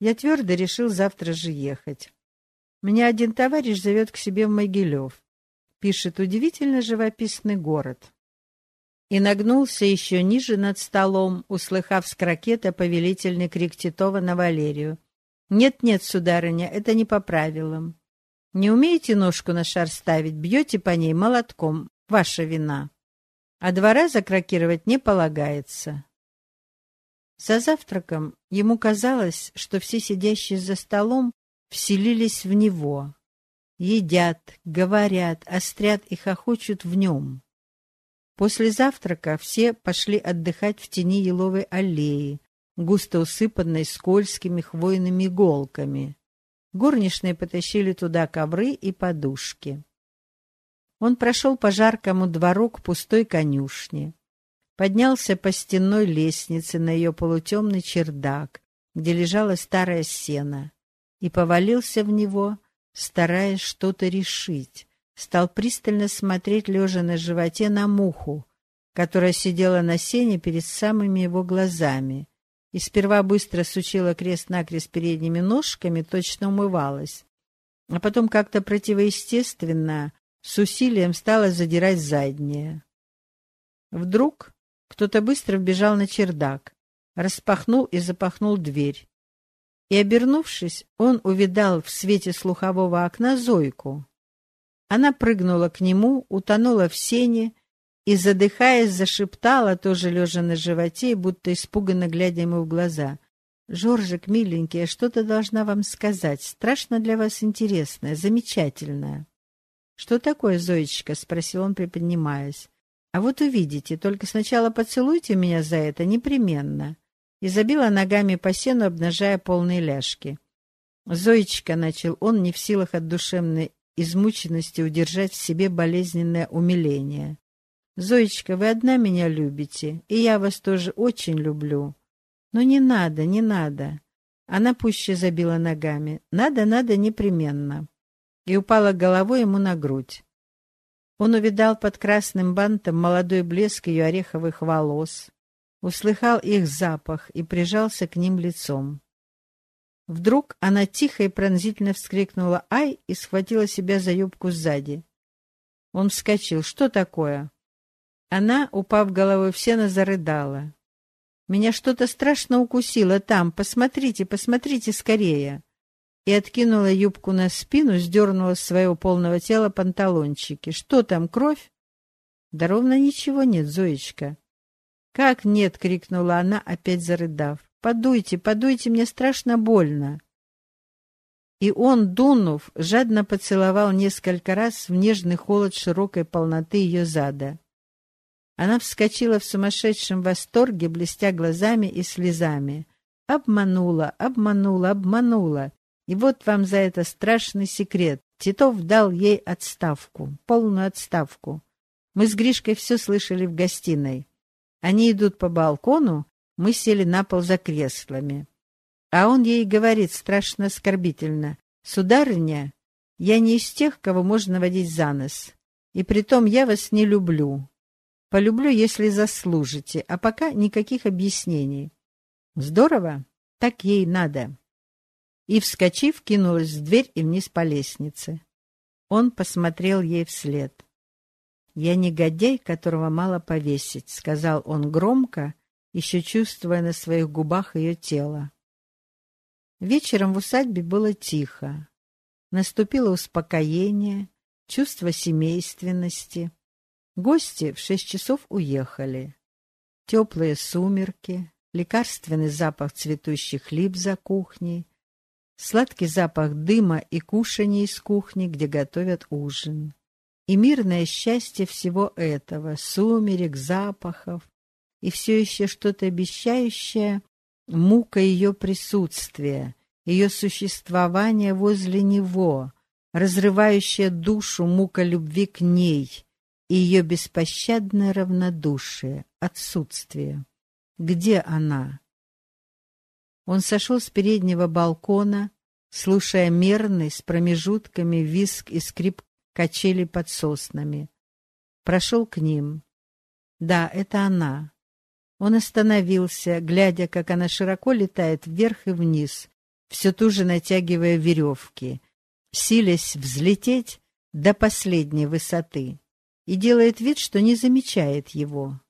Я твердо решил завтра же ехать. Меня один товарищ зовет к себе в Могилев. Пишет удивительно живописный город. И нагнулся еще ниже над столом, услыхав с крокета повелительный крик Титова на Валерию. «Нет-нет, сударыня, это не по правилам. Не умеете ножку на шар ставить, бьете по ней молотком. Ваша вина. А двора закракировать не полагается». За завтраком ему казалось, что все сидящие за столом вселились в него. Едят, говорят, острят и хохочут в нем. После завтрака все пошли отдыхать в тени еловой аллеи, густо усыпанной скользкими хвойными иголками. Горничные потащили туда ковры и подушки. Он прошел по жаркому двору к пустой конюшне, поднялся по стенной лестнице на ее полутемный чердак, где лежала старая сена, и повалился в него, стараясь что-то решить. Стал пристально смотреть, лежа на животе, на муху, которая сидела на сене перед самыми его глазами, и сперва быстро сучила крест-накрест передними ножками, точно умывалась, а потом как-то противоестественно, с усилием стала задирать заднее. Вдруг кто-то быстро вбежал на чердак, распахнул и запахнул дверь. И, обернувшись, он увидал в свете слухового окна Зойку. Она прыгнула к нему, утонула в сене и, задыхаясь, зашептала, тоже лежа на животе, будто испуганно глядя ему в глаза. «Жоржик, миленький, я что-то должна вам сказать. Страшно для вас интересное, замечательное». «Что такое, Зоечка?» — спросил он, приподнимаясь. «А вот увидите, только сначала поцелуйте меня за это непременно». И забила ногами по сену, обнажая полные ляжки. «Зоечка», — начал он, не в силах от душевной измученности удержать в себе болезненное умиление. Зоечка, вы одна меня любите, и я вас тоже очень люблю. Но не надо, не надо. Она пуще забила ногами. Надо, надо непременно. И упала головой ему на грудь. Он увидал под красным бантом молодой блеск ее ореховых волос, услыхал их запах и прижался к ним лицом. Вдруг она тихо и пронзительно вскрикнула «Ай!» и схватила себя за юбку сзади. Он вскочил. «Что такое?» Она, упав головой в сено, зарыдала. «Меня что-то страшно укусило там. Посмотрите, посмотрите скорее!» И откинула юбку на спину, сдернула с своего полного тела панталончики. «Что там, кровь?» «Да ровно ничего нет, Зоечка». «Как нет?» — крикнула она, опять зарыдав. «Подуйте, подуйте, мне страшно больно». И он, дунув, жадно поцеловал несколько раз в нежный холод широкой полноты ее зада. Она вскочила в сумасшедшем восторге, блестя глазами и слезами. Обманула, обманула, обманула. И вот вам за это страшный секрет. Титов дал ей отставку, полную отставку. Мы с Гришкой все слышали в гостиной. Они идут по балкону, мы сели на пол за креслами. А он ей говорит страшно оскорбительно. «Сударыня, я не из тех, кого можно водить за нос. И притом я вас не люблю. Полюблю, если заслужите, а пока никаких объяснений. Здорово? Так ей надо. И, вскочив, кинулась в дверь и вниз по лестнице. Он посмотрел ей вслед. «Я негодяй, которого мало повесить», — сказал он громко, еще чувствуя на своих губах ее тело. Вечером в усадьбе было тихо. Наступило успокоение, чувство семейственности. Гости в шесть часов уехали. Теплые сумерки, лекарственный запах цветущих лип за кухней, сладкий запах дыма и кушаний из кухни, где готовят ужин. И мирное счастье всего этого, сумерек, запахов, и все еще что-то обещающее, мука ее присутствия, ее существования возле него, разрывающая душу мука любви к ней — и ее беспощадное равнодушие, отсутствие. Где она? Он сошел с переднего балкона, слушая мерный с промежутками виск и скрип качели под соснами. Прошел к ним. Да, это она. Он остановился, глядя, как она широко летает вверх и вниз, все туже натягивая веревки, силясь взлететь до последней высоты, и делает вид, что не замечает его.